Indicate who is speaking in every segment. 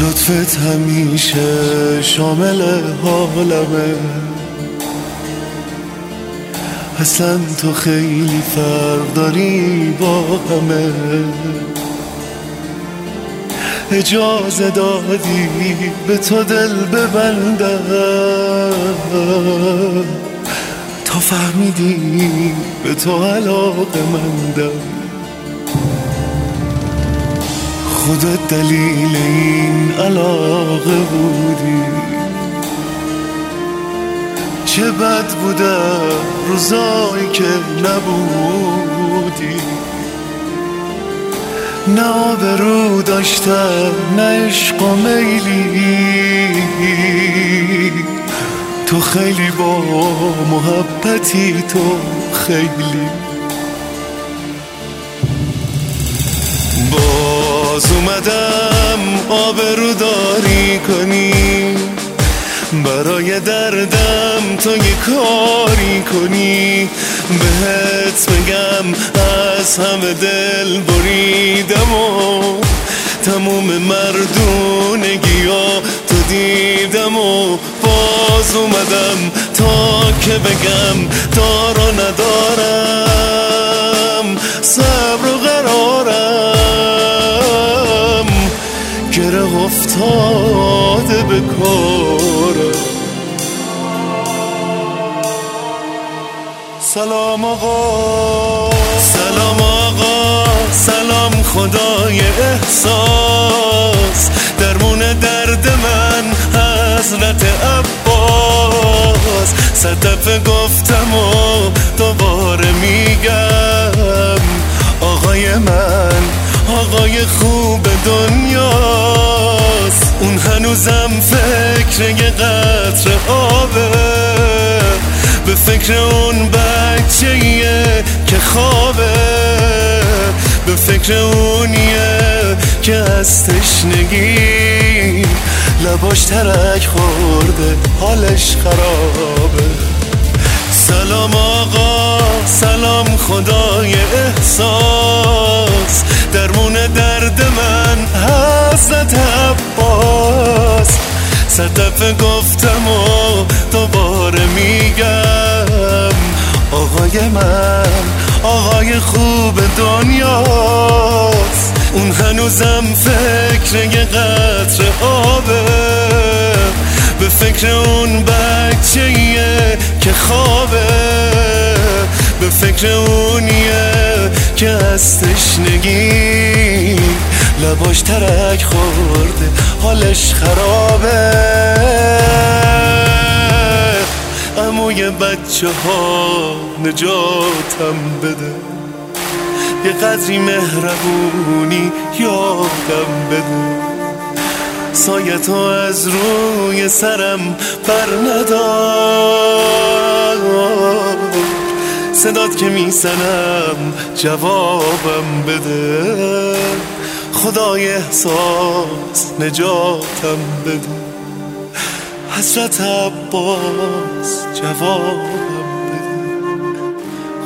Speaker 1: لطفت همیشه شامل حالمه. اصلا تو خیلی فرق داری با همه. اجازه دادی به تو دل ببندم. تا فهمیدی به تو علاقه مندم. خودت دلیل این علاقه بودی. چه بد بودم روزایی که نبودی. نه آبرو داشتم نه عشق و میلی. تو خیلی با محبتی تو خیلی باز اومدم آبرو داری کنی. برای دردم تو یه کاری کنی. بهت بگم از همه دل بریدم و تموم مردونگی ها تو دیدم و باز اومدم. تا که بگم دارا ندارم. گره افتاده به کارم سلام آقا. سلام آقا. سلام خدای احساس. درمون درد من حضرت عباس. صد گفتم و دوباره میگم آقای من آقای خوب دنیاست. اون هنوزم فکر یه قطر آبه. به فکر اون بچه که خوابه. به فکر اونیه که از تشنگی لباش ترک خورده حالش خرابه. سلام آقا سلام خدای احساس صد دفعه گفتم و دوباره میگم آقای من آقای خوب دنیاست. اون هنوزم فکر یه قطر آبه. به فکر اون بچه که خوابه. به فکر اونیه که از تشنگی. لباش ترک خورده. حالش خرابه. اموی بچه ها نجاتم بده. یه قدری مهربونی یادم بده. سایتو از روی سرم بر ندار. صدات که میسنم جوابم بده. خدای احساس نجاتم بده حضرت عباس جوابم بده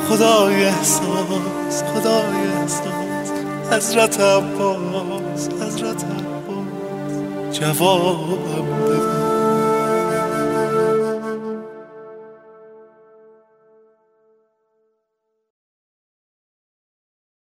Speaker 1: خدای احساس خدای احساس. حضرت عباس حضرت عباس جوابم بده